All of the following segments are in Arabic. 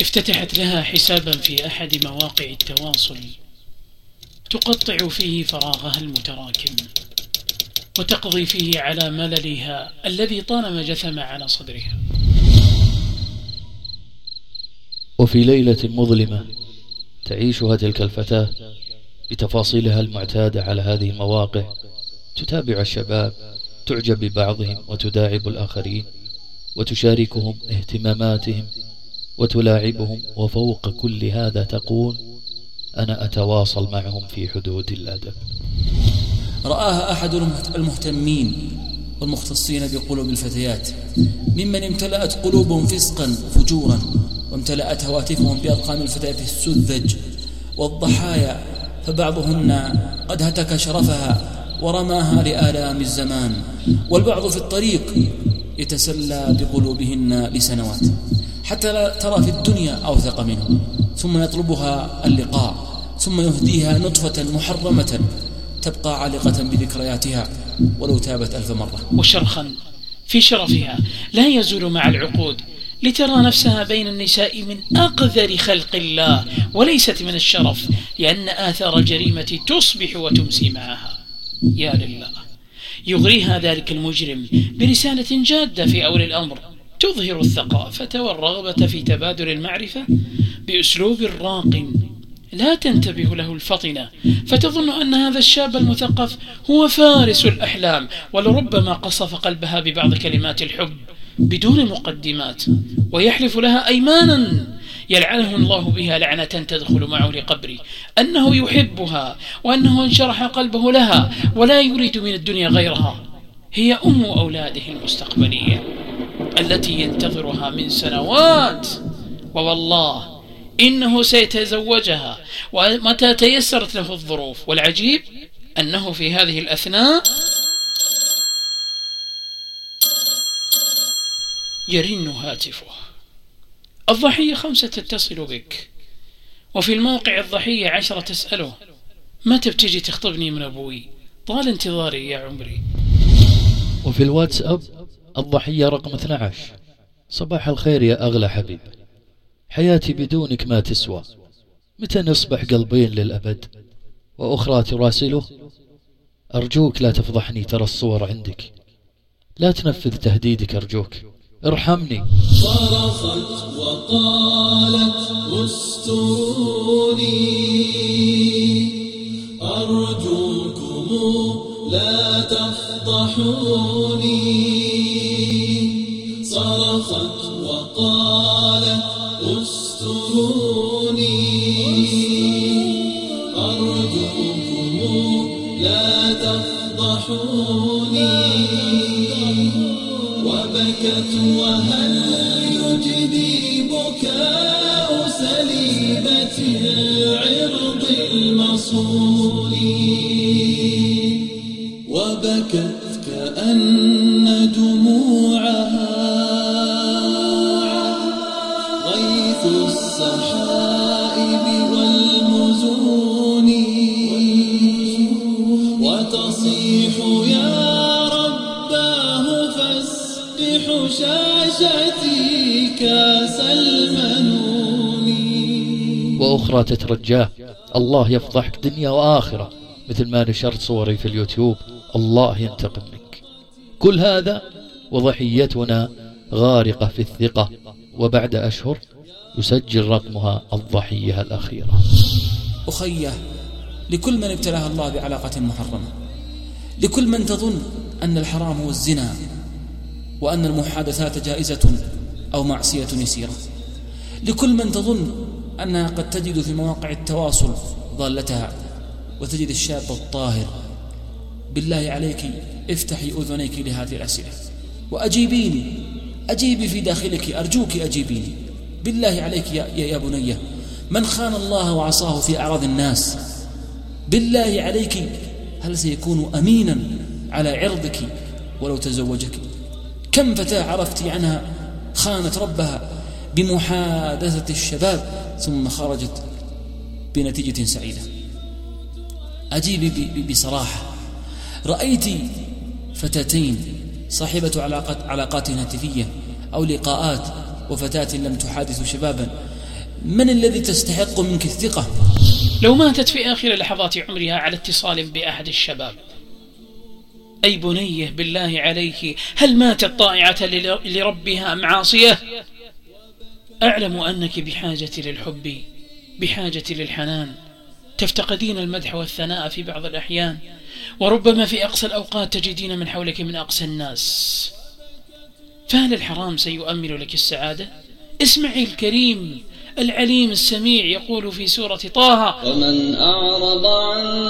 افتتحت لها حسابا في أحد مواقع التواصل. تقطع فيه فراغها المتراكم وتقضي فيه على مللها الذي طالما جثم على صدرها. وفي ليلة مظلمة تعيشها تلك الفتاة بتفاصيلها المعتادة على هذه المواقع. تتابع الشباب تعجب ببعضهم وتداعب الآخرين وتشاركهم اهتماماتهم. وتلاعبهم وفوق كل هذا تقول أنا أتواصل معهم في حدود الأدب. رآها أحد المهتمين والمختصين بقلوب الفتيات. ممن امتلأت قلوبهم فسقا فجورا وامتلأت هواتفهم بأرقام الفتيات السذج والضحايا فبعضهن قد هتك شرفها ورماها لآلام الزمان. والبعض في الطريق يتسلى بقلوبهن لسنوات. حتى لا ترى في الدنيا أوثق منه. ثم يطلبها اللقاء ثم يهديها نطفة محرمة تبقى عالقة بذكرياتها ولو تابت ألف مرة. وشرخا في شرفها لا يزول مع العقود لترى نفسها بين النساء من أقذر خلق الله وليست من الشرف لأن آثار الجريمة تصبح وتمسي معها. يا لله. يغريها ذلك المجرم برسالة جادة في أول الأمر. تظهر الثقافة والرغبة في تبادل المعرفة بأسلوب راق. لا تنتبه له الفطنة. فتظن أن هذا الشاب المثقف هو فارس الأحلام ولربما قصف قلبها ببعض كلمات الحب بدون مقدمات ويحلف لها أيمانا. يلعنه الله بها لعنة تدخل معه لقبري أنه يحبها وأنه انشرح قلبه لها ولا يريد من الدنيا غيرها. هي أم أولاده المستقبلية. التي ينتظرها من سنوات. ووالله إنه سيتزوجها. ومتى تيسرت له الظروف؟ والعجيب أنه في هذه الأثناء يرن هاتفه. الضحية خمسة تتصل بك. وفي الموقع الضحية عشرة تسأله متى بتجي تخطبني من أبوي؟ طال انتظاري يا عمري. وفي الواتساب الضحية رقم 12 صباح الخير يا أغلى حبيب. حياتي بدونك ما تسوى. متى نصبح قلبين للأبد؟ وأخرى تراسله. أرجوك لا تفضحني ترى الصور عندك. لا تنفذ تهديدك أرجوك. ارحمني. صرخت وقالت أستروني. أرجوكم لا تفضحوني. قال استروني. أرجوكم لا تفضحوني. وبكت وهلت شاشتك كاس المنون وأخرى تترجاه الله يفضحك دنيا وآخرة مثل ما نشرت صوري في اليوتيوب الله ينتقم منك. كل هذا وضحيتنا غارقة في الثقة وبعد أشهر يسجل رقمها الضحية الأخيرة. أخيه لكل من ابتلاه الله بعلاقة محرمة لكل من تظن أن الحرام هو الزنا. وأن المحادثات جائزة أو معصية يسيرة. لكل من تظن أنها قد تجد في مواقع التواصل ضالتها وتجد الشاب الطاهر. بالله عليك افتحي أذنيك لهذه الأسئلة. وأجيبيني أجيبي في داخلك أرجوك أجيبيني. بالله عليك يا, يا بنية من خان الله وعصاه في أعراض الناس؟ بالله عليك هل سيكون أمينا على عرضك ولو تزوجك؟ كم فتاة عرفت عنها خانت ربها بمحادثة الشباب ثم خرجت بنتيجة سعيدة. أجيب بصراحة رأيت فتاتين صاحبة علاقات, علاقات هاتفية أو لقاءات وفتاة لم تحادث شبابا. من الذي تستحق منك الثقة؟ لو ماتت في آخر لحظات عمرها على اتصال بأحد الشباب. أي بنيه بالله عليك هل ماتت طائعة لربها معاصية؟ أعلم أنك بحاجة للحب بحاجة للحنان. تفتقدين المدح والثناء في بعض الأحيان وربما في أقصى الأوقات تجدين من حولك من أقصى الناس. فهل الحرام سيؤمن لك السعادة؟ اسمعي الكريم. العليم السميع يقول في سورة طه. ومن أعرض عن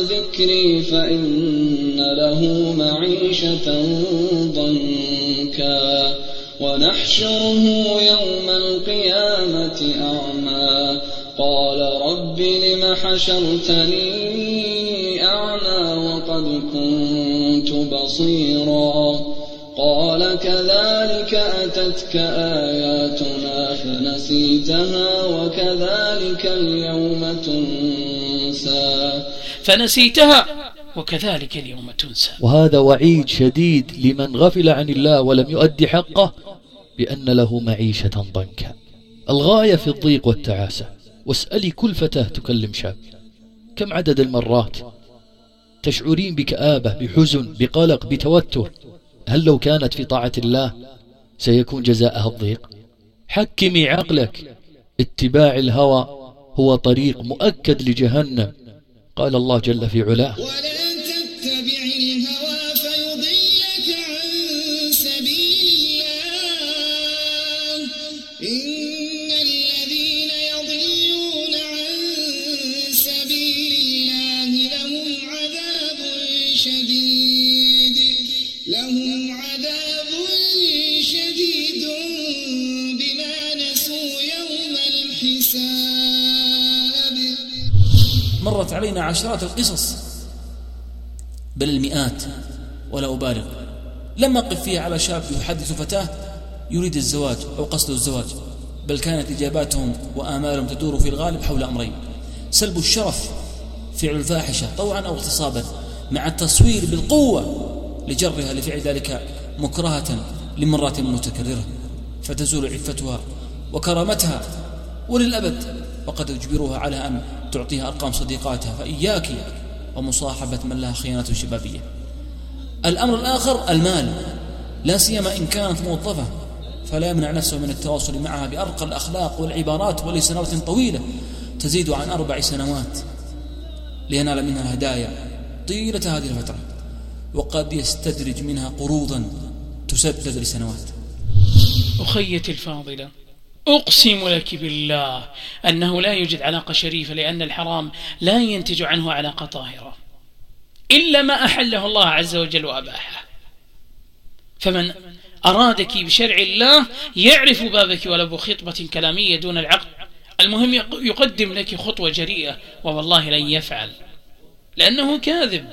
ذكري فإن له معيشة ضنكا. ونحشره يوم القيامة أعمى. قال رب لم حشرتني أعمى وقد كنت بصيراً. قال كذلك أتتك آياتنا فنسيتها وكذلك اليوم تنسى. فنسيتها وكذلك اليوم تنسى. وهذا وعيد شديد لمن غفل عن الله ولم يؤدي حقه بأن له معيشة ضنكا. الغاية في الضيق والتعاسة. واسألي كل فتاة تكلم شاب. كم عدد المرات تشعرين بكآبة بحزن بقلق بتوتر؟ هل لو كانت في طاعة الله سيكون جزاءها الضيق؟ حكمي عقلك. اتباع الهوى هو طريق مؤكد لجهنم. قال الله جل في علاه. ولا تتبع الهوى فيضلك عن سبيل الله. علينا عشرات القصص. بل المئات ولا أبالغ. لم أقف فيها على شاب يحدث فتاة يريد الزواج أو قصد الزواج بل كانت إجاباتهم وآمالهم تدور في الغالب حول أمرين سلب الشرف فعل الفاحشة طوعا أو اغتصابا مع التصوير بالقوة لجرها لفعل ذلك مكرهة لمرات متكررة فتزول عفتها وكرامتها وللأبد. وقد أجبروها على أن تعطيها أرقام صديقاتها فإياك ومصاحبة من لها خيانات شبابية. الأمر الآخر المال. لا سيما إن كانت موظفة فلا يمنع نفسه من التواصل معها بأرقى الأخلاق والعبارات ولسنوات طويلة تزيد عن أربع سنوات لينال منها هدايا طيلة هذه الفترة وقد يستدرج منها قروضا تسدد لسنوات. أخيتي الفاضلة. أقسم لك بالله أنه لا يوجد علاقة شريفة لأن الحرام لا ينتج عنه علاقة طاهرة إلا ما أحله الله عز وجل وأباحه. فمن أرادك بشرع الله يعرف بابك ولا خطبة كلامية دون العقد. المهم يقدم لك خطوة جريئة ووالله لن يفعل. لأنه كاذب.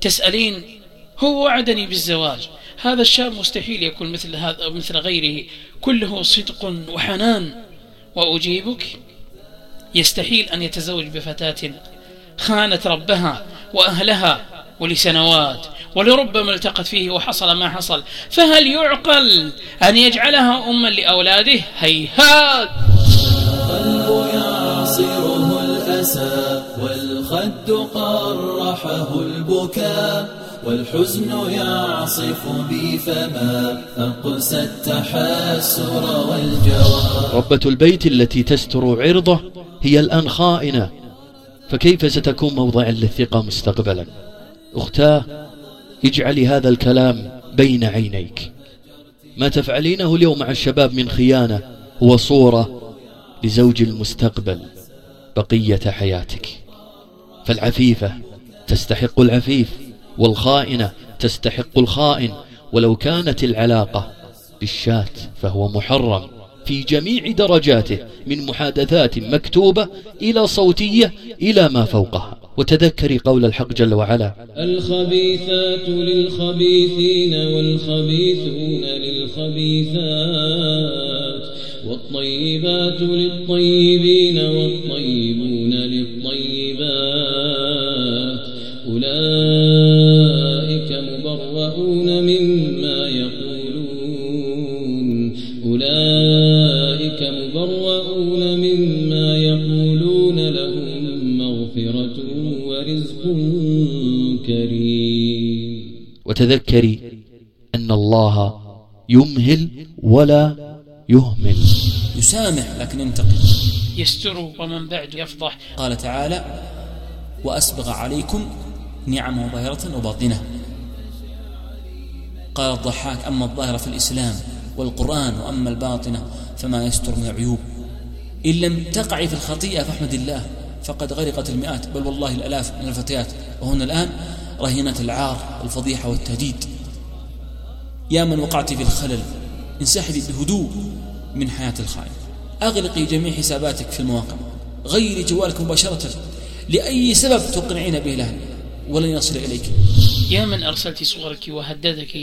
تسألين هو وعدني بالزواج. هذا الشاب مستحيل يكون مثل هذا أو مثل غيره. كله صدق وحنان. وأجيبك. يستحيل أن يتزوج بفتاة خانت ربها وأهلها ولسنوات ولربما التقت فيه وحصل ما حصل. فهل يعقل أن يجعلها أما لأولاده؟ هيهات! القلب يعصره الأسى والخد قرحه البكاء. والحزن يعصف بي فما أقسى التحسر والجوار. ربة البيت التي تستر عرضه هي الآن خائنة. فكيف ستكون موضعا للثقة مستقبلا؟ أختاه اجعلي هذا الكلام بين عينيك. ما تفعلينه اليوم مع الشباب من خيانة هو صورة لزوج المستقبل بقية حياتك. فالعفيفة تستحق العفيف. والخائنة تستحق الخائن ولو كانت العلاقة بالشات فهو محرم في جميع درجاته من محادثات مكتوبة إلى صوتية إلى ما فوقها. وتذكري قول الحق جل وعلا. الخبيثات للخبيثين والخبيثون للخبيثات والطيبات للطيبين والطيبون للطيبات مبرؤون مما يقولون. أولئك مبرؤون مما يقولون لهم مغفرة ورزق كريم. وتذكري أن الله يمهل ولا يهمل. يسامح لكن ينتقم. يستر ومن بعد يفضح. قال تعالى وأسبغ عليكم نعمه ظاهرة وباطنة. قال الضحاك أما الظاهرة في الإسلام والقرآن وأما الباطنة فما يستر من العيوب. إن لم تقع في الخطيئة فاحمد الله فقد غرقت المئات. بل والله الألاف من الفتيات. وهن الآن رهينة العار والفضيحة والتهديد. يا من وقعت في الخلل انسحبي بهدوء من حياة الخائن. أغلقي جميع حساباتك في المواقع. غيري جوالك مباشرة. لأي سبب تقنعين به الأهل؟ ولن يصل إليك. يا من أرسلت صورك وهددك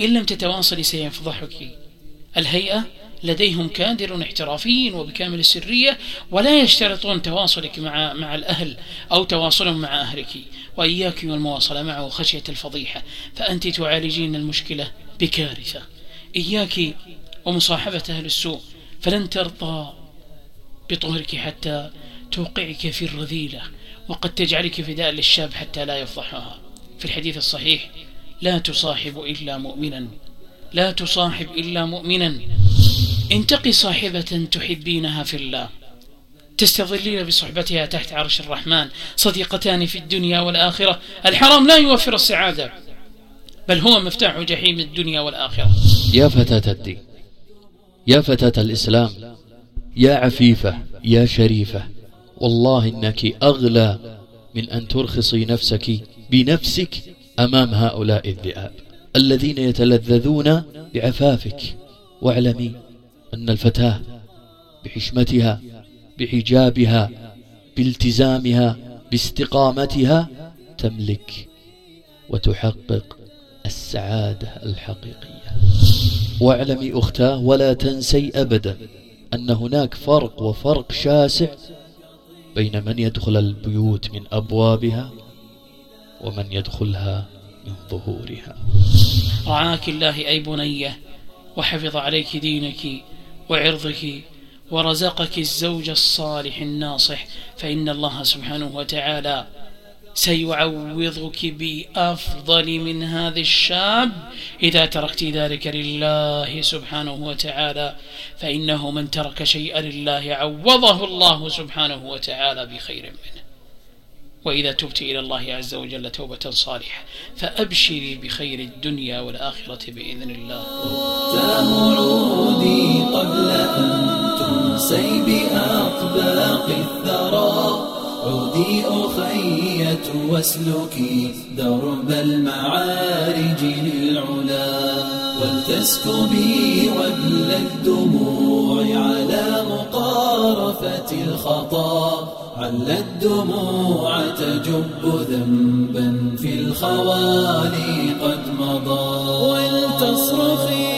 إن لم تتواصلي سيفضحك الهيئة لديهم كادر احترافي وبكامل السرية ولا يشترطون تواصلك مع مع الأهل أو تواصلهم مع أهلك. وإياك والمواصلة معه خشية الفضيحة. فأنت تعالجين المشكلة بكارثة. إياك ومصاحبة أهل السوء فلن ترضى بطهرك حتى توقعك في الرذيلة وقد تجعلك فداء للشاب حتى لا يفضحها. في الحديث الصحيح لا تصاحب إلا مؤمنا لا تصاحب إلا مؤمنا. انتقي صاحبة تحبينها في الله. تستظلين بصحبتها تحت عرش الرحمن صديقتان في الدنيا والآخرة. الحرام لا يوفر السعادة بل هو مفتاح جحيم الدنيا والآخرة. يا فتاة الدين يا فتاة الإسلام يا عفيفة يا شريفة والله إنك أغلى من أن ترخصي نفسك بنفسك أمام هؤلاء الذئاب الذين يتلذذون بعفافك. واعلمي أن الفتاة بحشمتها بحجابها بالتزامها باستقامتها تملك وتحقق السعادة الحقيقية. واعلمي أختاه ولا تنسي أبدا أن هناك فرق وفرق شاسع بين من يدخل البيوت من أبوابها ومن يدخلها من ظهورها. رعاك الله أي بنية وحفظ عليك دينك وعرضك ورزقك الزوج الصالح الناصح فإن الله سبحانه وتعالى سيعوضك بأفضل من هذا الشاب إذا تركت ذلك لله سبحانه وتعالى. فإنه من ترك شيئا لله عوضه الله سبحانه وتعالى بخير منه. وإذا تبت إلى الله عز وجل توبة صالحة فأبشري بخير الدنيا والآخرة بإذن الله. عودي قبل أن تنسي بأطباق الثرى. عودي أخية واسلكي درب المعارج للعلا. ولتسكبي وابل الدموع على مقارفة الخطأ. عل الدموع تجب ذنبا في الخوالي قد مضى. ولتصرخي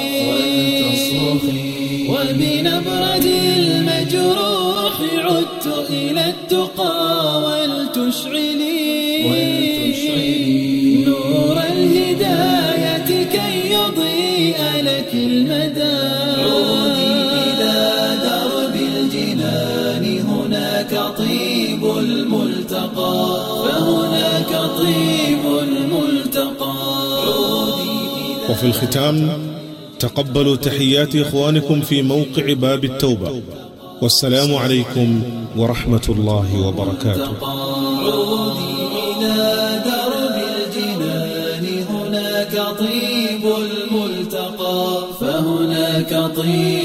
وبنبرة المجروح عدت إلى التقى ولتشعلي. في الختام تقبلوا تحيات إخوانكم في موقع باب التوبة. والسلام عليكم ورحمة الله وبركاته. طيب الملتقى فهناك طيب